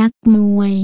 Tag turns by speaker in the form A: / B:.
A: นักมวย